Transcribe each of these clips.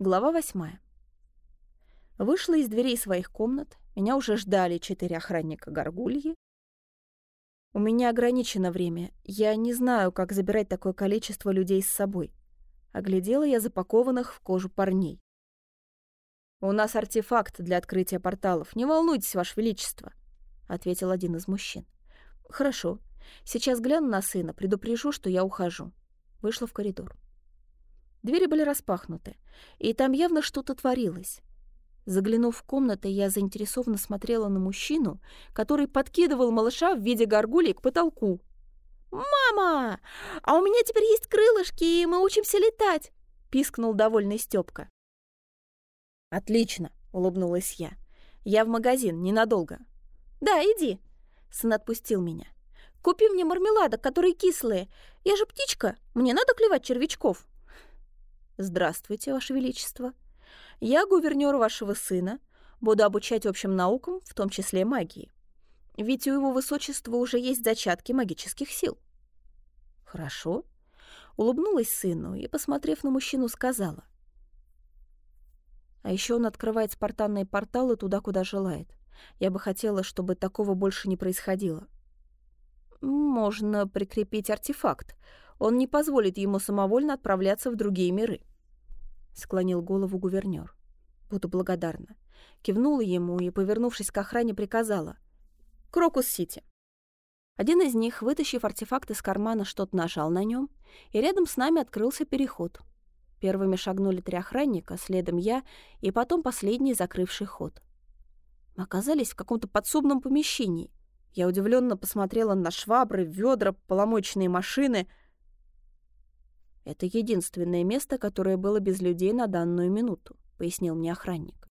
Глава восьмая. Вышла из дверей своих комнат. Меня уже ждали четыре охранника горгульи. У меня ограничено время. Я не знаю, как забирать такое количество людей с собой. Оглядела я запакованных в кожу парней. «У нас артефакт для открытия порталов. Не волнуйтесь, Ваше Величество», — ответил один из мужчин. «Хорошо. Сейчас гляну на сына, предупрежу, что я ухожу». Вышла в коридор. Двери были распахнуты, и там явно что-то творилось. Заглянув в комнату, я заинтересованно смотрела на мужчину, который подкидывал малыша в виде горгулей к потолку. «Мама! А у меня теперь есть крылышки, и мы учимся летать!» — пискнул довольный Стёпка. «Отлично!» — улыбнулась я. «Я в магазин, ненадолго». «Да, иди!» — сын отпустил меня. «Купи мне мармеладок, которые кислые. Я же птичка, мне надо клевать червячков». «Здравствуйте, Ваше Величество. Я гувернёр вашего сына, буду обучать общим наукам, в том числе магии. Ведь у его высочества уже есть зачатки магических сил». «Хорошо», — улыбнулась сыну и, посмотрев на мужчину, сказала. «А еще он открывает спартанные порталы туда, куда желает. Я бы хотела, чтобы такого больше не происходило». «Можно прикрепить артефакт. Он не позволит ему самовольно отправляться в другие миры». — склонил голову гувернёр. «Буду благодарна». Кивнула ему и, повернувшись к охране, приказала. «Крокус-Сити». Один из них, вытащив артефакт из кармана, что-то нажал на нем, и рядом с нами открылся переход. Первыми шагнули три охранника, следом я, и потом последний, закрывший ход. Мы оказались в каком-то подсобном помещении. Я удивленно посмотрела на швабры, ведра, поломочные машины — «Это единственное место, которое было без людей на данную минуту», — пояснил мне охранник.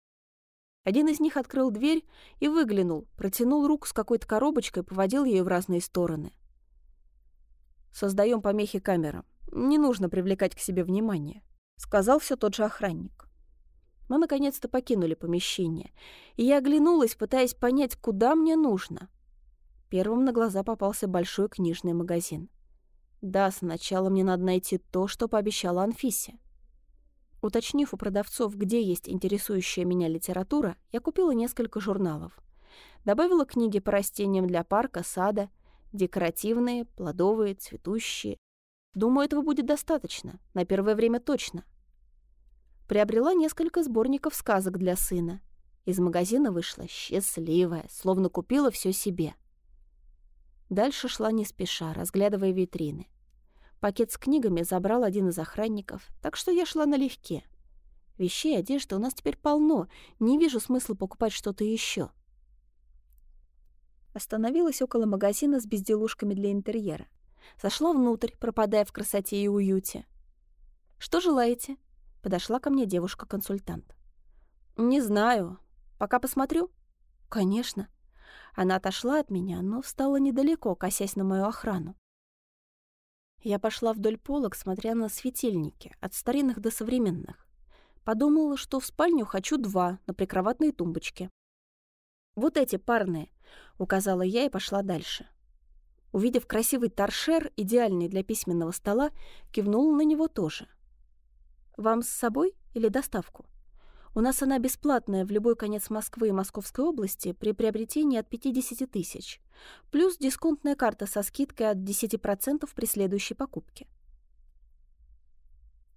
Один из них открыл дверь и выглянул, протянул руку с какой-то коробочкой, поводил ее в разные стороны. «Создаем помехи камерам. Не нужно привлекать к себе внимание», — сказал все тот же охранник. Мы наконец-то покинули помещение, и я оглянулась, пытаясь понять, куда мне нужно. Первым на глаза попался большой книжный магазин. Да, сначала мне надо найти то, что пообещала Анфисе. Уточнив у продавцов, где есть интересующая меня литература, я купила несколько журналов. Добавила книги по растениям для парка, сада, декоративные, плодовые, цветущие. Думаю, этого будет достаточно, на первое время точно. Приобрела несколько сборников сказок для сына. Из магазина вышла счастливая, словно купила все себе. Дальше шла не спеша, разглядывая витрины. Пакет с книгами забрал один из охранников, так что я шла налегке. Вещей, одежды у нас теперь полно, не вижу смысла покупать что-то еще. Остановилась около магазина с безделушками для интерьера. Зашла внутрь, пропадая в красоте и уюте. «Что желаете?» — подошла ко мне девушка-консультант. «Не знаю. Пока посмотрю?» «Конечно». Она отошла от меня, но встала недалеко, косясь на мою охрану. Я пошла вдоль полок, смотря на светильники, от старинных до современных. Подумала, что в спальню хочу два, на прикроватной тумбочке. «Вот эти парные», — указала я и пошла дальше. Увидев красивый торшер, идеальный для письменного стола, кивнула на него тоже. «Вам с собой или доставку?» У нас она бесплатная в любой конец Москвы и Московской области при приобретении от 50 тысяч, плюс дисконтная карта со скидкой от 10% при следующей покупке.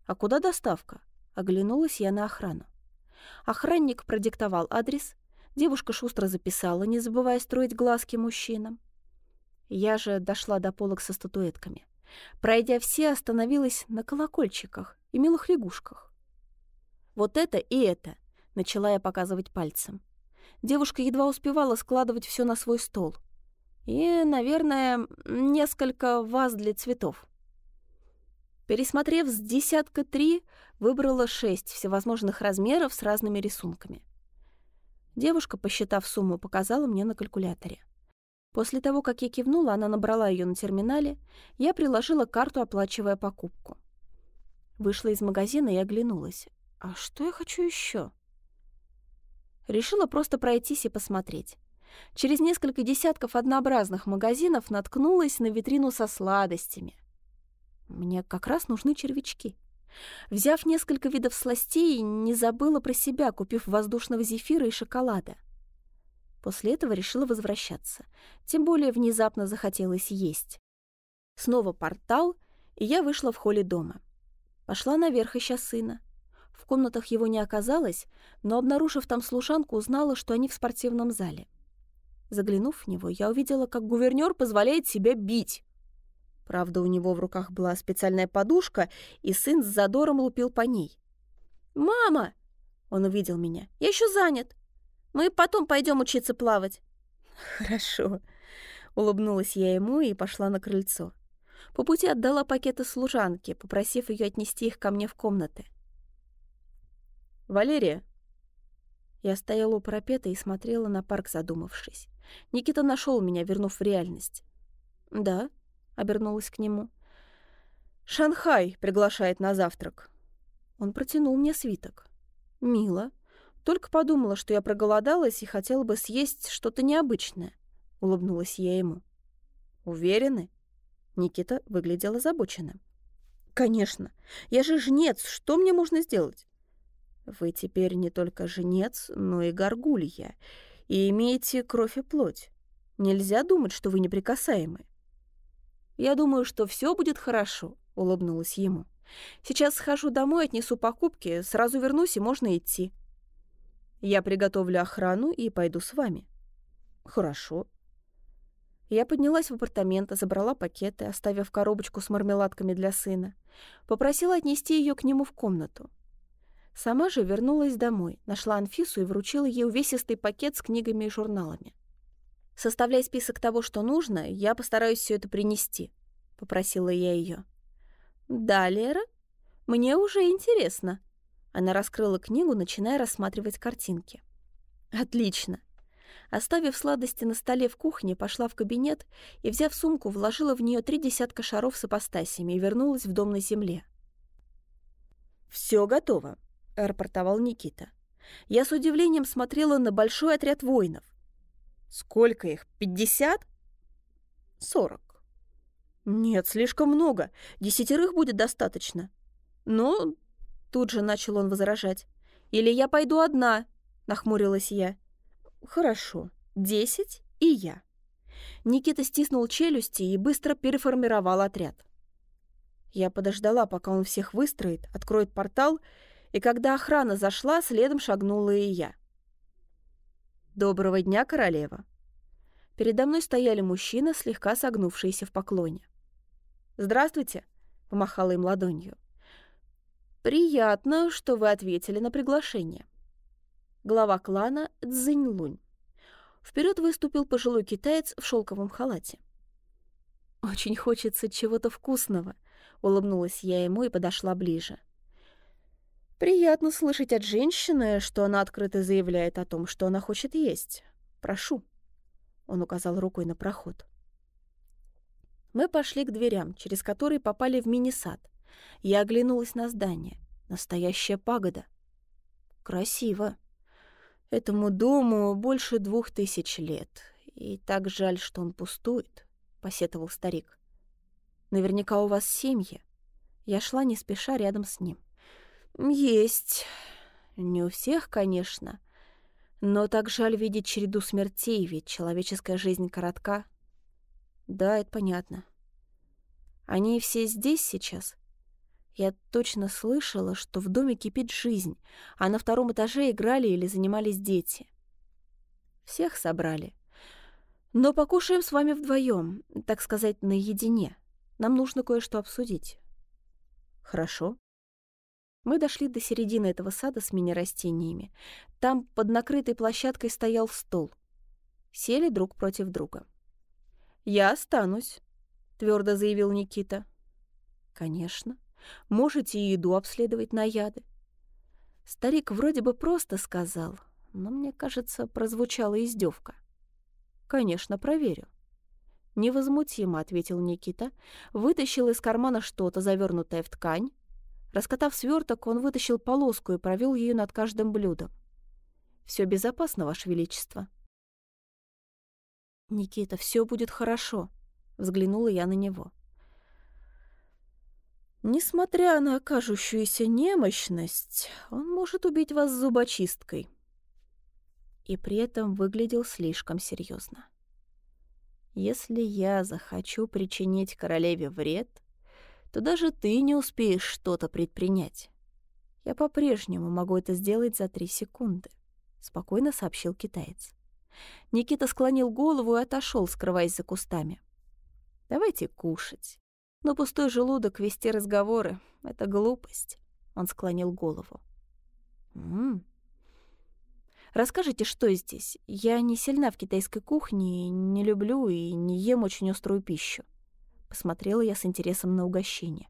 «А куда доставка?» — оглянулась я на охрану. Охранник продиктовал адрес, девушка шустро записала, не забывая строить глазки мужчинам. Я же дошла до полок со статуэтками. Пройдя все, остановилась на колокольчиках и милых лягушках. Вот это и это, начала я показывать пальцем. Девушка едва успевала складывать все на свой стол. И, наверное, несколько ваз для цветов. Пересмотрев с десятка три, выбрала шесть всевозможных размеров с разными рисунками. Девушка, посчитав сумму, показала мне на калькуляторе. После того, как я кивнула, она набрала ее на терминале, я приложила карту, оплачивая покупку. Вышла из магазина и оглянулась. А что я хочу еще? Решила просто пройтись и посмотреть. Через несколько десятков однообразных магазинов наткнулась на витрину со сладостями. Мне как раз нужны червячки. Взяв несколько видов сластей, не забыла про себя, купив воздушного зефира и шоколада. После этого решила возвращаться. Тем более внезапно захотелось есть. Снова портал, и я вышла в холле дома. Пошла наверх, ища сына. В комнатах его не оказалось, но, обнаружив там служанку, узнала, что они в спортивном зале. Заглянув в него, я увидела, как гувернёр позволяет себя бить. Правда, у него в руках была специальная подушка, и сын с задором лупил по ней. «Мама!» — он увидел меня. «Я еще занят. Мы потом пойдем учиться плавать». «Хорошо», — улыбнулась я ему и пошла на крыльцо. По пути отдала пакеты служанке, попросив ее отнести их ко мне в комнаты. «Валерия!» Я стояла у парапета и смотрела на парк, задумавшись. Никита нашел меня, вернув в реальность. «Да», — обернулась к нему. «Шанхай приглашает на завтрак». Он протянул мне свиток. «Мило. Только подумала, что я проголодалась и хотела бы съесть что-то необычное», — улыбнулась я ему. «Уверены?» Никита выглядел озабоченным. «Конечно. Я же жнец. Что мне можно сделать?» «Вы теперь не только жнец, но и горгулья, и имеете кровь и плоть. Нельзя думать, что вы неприкасаемы». «Я думаю, что все будет хорошо», — улыбнулась ему. «Сейчас схожу домой, отнесу покупки, сразу вернусь, и можно идти». «Я приготовлю охрану и пойду с вами». «Хорошо», я поднялась в апартаменты, забрала пакеты, оставив коробочку с мармеладками для сына. Попросила отнести ее к нему в комнату. Сама же вернулась домой, нашла Анфису и вручила ей увесистый пакет с книгами и журналами. «Составляй список того, что нужно, я постараюсь все это принести», — попросила я ее. «Да, Лера, мне уже интересно». Она раскрыла книгу, начиная рассматривать картинки. «Отлично. Оставив сладости на столе в кухне, пошла в кабинет и, взяв сумку, вложила в нее три десятка шаров с апостасиями и вернулась в дом на земле. «Все готово», — рапортовал Никита. Я с удивлением смотрела на большой отряд воинов. «Сколько их? Пятьдесят?» «Сорок». «Нет, слишком много. Десятерых будет достаточно». «Но...» — тут же начал он возражать. «Или я пойду одна», — нахмурилась я. «Хорошо. Десять и я». Никита стиснул челюсти и быстро переформировал отряд. Я подождала, пока он всех выстроит, откроет портал, и когда охрана зашла, следом шагнула и я. «Доброго дня, королева!» Передо мной стояли мужчины, слегка согнувшиеся в поклоне. «Здравствуйте!» — помахала им ладонью. «Приятно, что вы ответили на приглашение» глава клана Цзиньлунь. Вперед выступил пожилой китаец в шелковом халате. «Очень хочется чего-то вкусного», — улыбнулась я ему и подошла ближе. «Приятно слышать от женщины, что она открыто заявляет о том, что она хочет есть. Прошу». Он указал рукой на проход. Мы пошли к дверям, через которые попали в мини-сад. Я оглянулась на здание. Настоящая пагода. Красиво. Этому дому больше двух тысяч лет, и так жаль, что он пустует, — посетовал старик. Наверняка у вас семьи. Я шла не спеша рядом с ним. Есть. Не у всех, конечно. Но так жаль видеть череду смертей, ведь человеческая жизнь коротка. Да, это понятно. Они все здесь сейчас? Я точно слышала, что в доме кипит жизнь, а на втором этаже играли или занимались дети. Всех собрали. Но покушаем с вами вдвоем, так сказать, наедине. Нам нужно кое-что обсудить. Хорошо. Мы дошли до середины этого сада с мини-растениями. Там под накрытой площадкой стоял стол. Сели друг против друга. «Я останусь», — твердо заявил Никита. «Конечно», Можете и еду обследовать на яды. Старик вроде бы просто сказал, но мне кажется, прозвучала издевка. Конечно, проверю. Невозмутимо, ответил Никита, вытащил из кармана что-то, завернутое в ткань. Раскатав сверток, он вытащил полоску и провел ее над каждым блюдом. Все безопасно, Ваше Величество. Никита, все будет хорошо, взглянула я на него. Несмотря на кажущуюся немощность, он может убить вас зубочисткой. И при этом выглядел слишком серьезно. Если я захочу причинить королеве вред, то даже ты не успеешь что-то предпринять. Я по-прежнему могу это сделать за три секунды, спокойно сообщил китаец. Никита склонил голову и отошел, скрываясь за кустами. Давайте кушать. Но пустой желудок вести разговоры — это глупость. Он склонил голову. М -м. Расскажите, что здесь? Я не сильна в китайской кухне, не люблю и не ем очень острую пищу. Посмотрела я с интересом на угощение.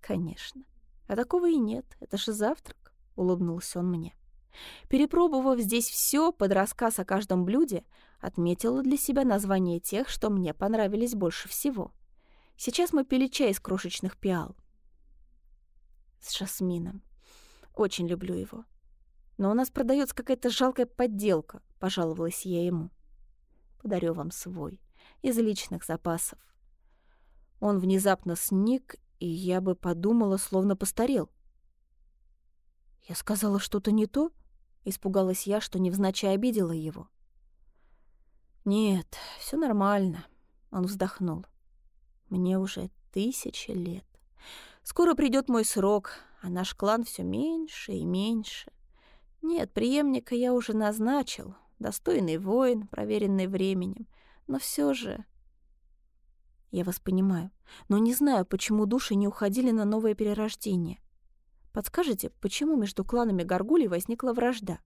Конечно. А такого и нет. Это же завтрак, улыбнулся он мне. Перепробовав здесь все под рассказ о каждом блюде, отметила для себя название тех, что мне понравились больше всего — Сейчас мы пили чай из крошечных пиал. С жасмином. Очень люблю его. Но у нас продается какая-то жалкая подделка, пожаловалась я ему. Подарю вам свой, из личных запасов. Он внезапно сник, и я бы подумала, словно постарел. Я сказала что-то не то? Испугалась я, что невзначай обидела его. Нет, все нормально. Он вздохнул. Мне уже тысячи лет. Скоро придет мой срок, а наш клан все меньше и меньше. Нет, преемника я уже назначил. Достойный воин, проверенный временем. Но все же... Я вас понимаю, но не знаю, почему души не уходили на новое перерождение. Подскажите, почему между кланами Гаргулей возникла вражда?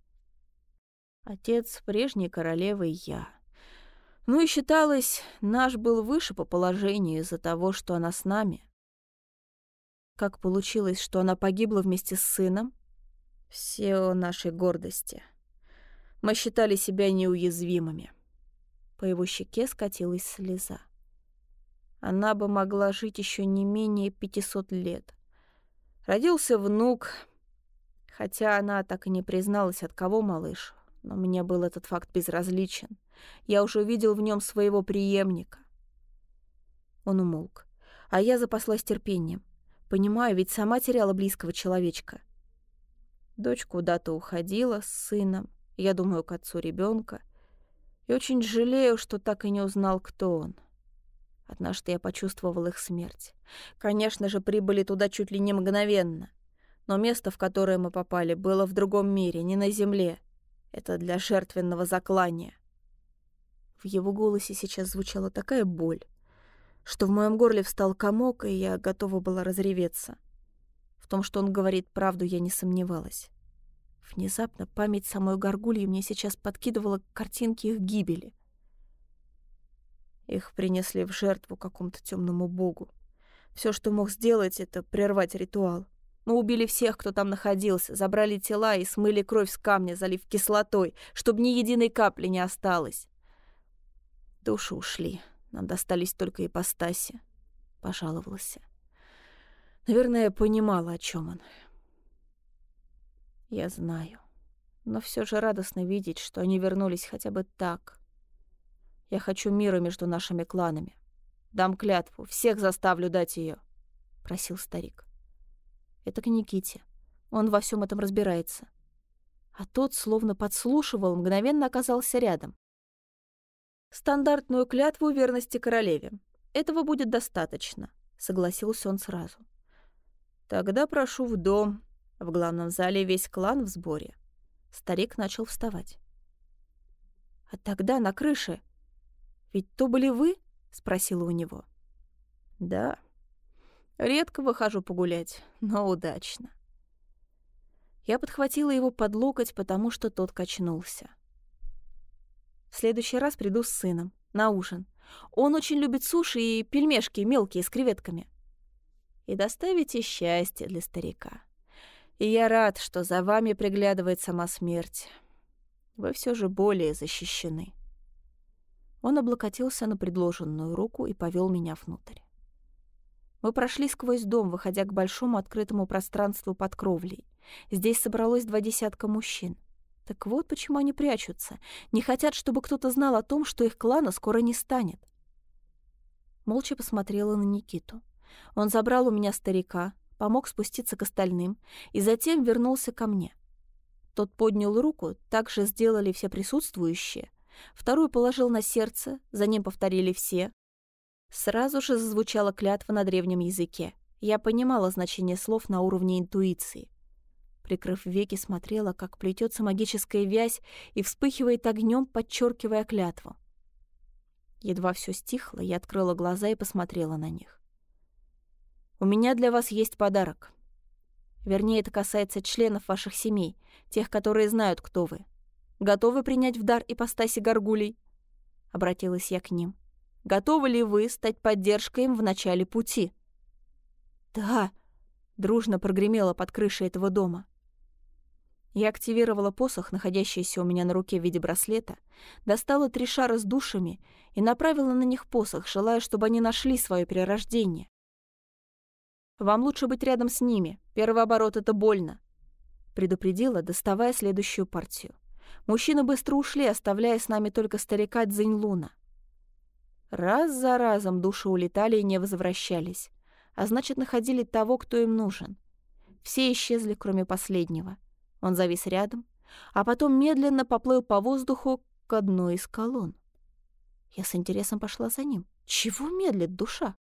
Отец прежней королевы и я. Ну и считалось, наш был выше по положению из-за того, что она с нами. Как получилось, что она погибла вместе с сыном? Все о нашей гордости. Мы считали себя неуязвимыми. По его щеке скатилась слеза. Она бы могла жить еще не менее 500 лет. Родился внук, хотя она так и не призналась, от кого малыш, но мне был этот факт безразличен. Я уже увидел в нем своего преемника. Он умолк, а я запаслась терпением. Понимаю, ведь сама теряла близкого человечка. Дочь куда-то уходила с сыном, я думаю, к отцу ребенка, и очень жалею, что так и не узнал, кто он. Однажды я почувствовал их смерть. Конечно же, прибыли туда чуть ли не мгновенно. Но место, в которое мы попали, было в другом мире, не на земле. Это для жертвенного заклания. В его голосе сейчас звучала такая боль, что в моем горле встал комок, и я готова была разреветься. В том, что он говорит правду, я не сомневалась. Внезапно память самой горгульи мне сейчас подкидывала картинки их гибели. Их принесли в жертву какому-то темному богу. Все, что мог сделать, это прервать ритуал. Мы убили всех, кто там находился, забрали тела и смыли кровь с камня, залив кислотой, чтобы ни единой капли не осталось. Души ушли. Нам достались только ипостаси. Пожаловался. Наверное, я понимала, о чем он. Я знаю. Но все же радостно видеть, что они вернулись хотя бы так. Я хочу мира между нашими кланами. Дам клятву, всех заставлю дать ее, просил старик. Это к Никите. Он во всем этом разбирается. А тот, словно подслушивал, мгновенно оказался рядом. Стандартную клятву верности королеве. Этого будет достаточно, согласился он сразу. Тогда прошу в дом. В главном зале весь клан в сборе. Старик начал вставать. А тогда на крыше. Ведь то были вы? спросила у него. Да. Редко выхожу погулять, но удачно. Я подхватила его под локоть, потому что тот качнулся. В следующий раз приду с сыном. На ужин. Он очень любит суши и пельмешки мелкие с креветками. И доставите счастье для старика. И я рад, что за вами приглядывает сама смерть. Вы все же более защищены. Он облокотился на предложенную руку и повел меня внутрь. Мы прошли сквозь дом, выходя к большому открытому пространству под кровлей. Здесь собралось два десятка мужчин — так вот почему они прячутся. Не хотят, чтобы кто-то знал о том, что их клана скоро не станет. Молча посмотрела на Никиту. Он забрал у меня старика, помог спуститься к остальным и затем вернулся ко мне. Тот поднял руку, так же сделали все присутствующие. Вторую положил на сердце, за ним повторили все. Сразу же зазвучала клятва на древнем языке. Я понимала значение слов на уровне интуиции. Прикрыв веки, смотрела, как плетется магическая вязь и вспыхивает огнем, подчеркивая клятву. Едва все стихло, я открыла глаза и посмотрела на них. «У меня для вас есть подарок. Вернее, это касается членов ваших семей, тех, которые знают, кто вы. Готовы принять в дар ипостаси горгулей?» Обратилась я к ним. «Готовы ли вы стать поддержкой им в начале пути?» «Да!» — дружно прогремело под крышей этого дома. Я активировала посох, находящийся у меня на руке в виде браслета, достала три шара с душами и направила на них посох, желая, чтобы они нашли свое перерождение. «Вам лучше быть рядом с ними. Первый оборот — это больно», — предупредила, доставая следующую партию. Мужчины быстро ушли, оставляя с нами только старика Цзиньлуна. Раз за разом души улетали и не возвращались, а значит, находили того, кто им нужен. Все исчезли, кроме последнего — он завис рядом, а потом медленно поплыл по воздуху к одной из колонн. Я с интересом пошла за ним. Чего медлит душа?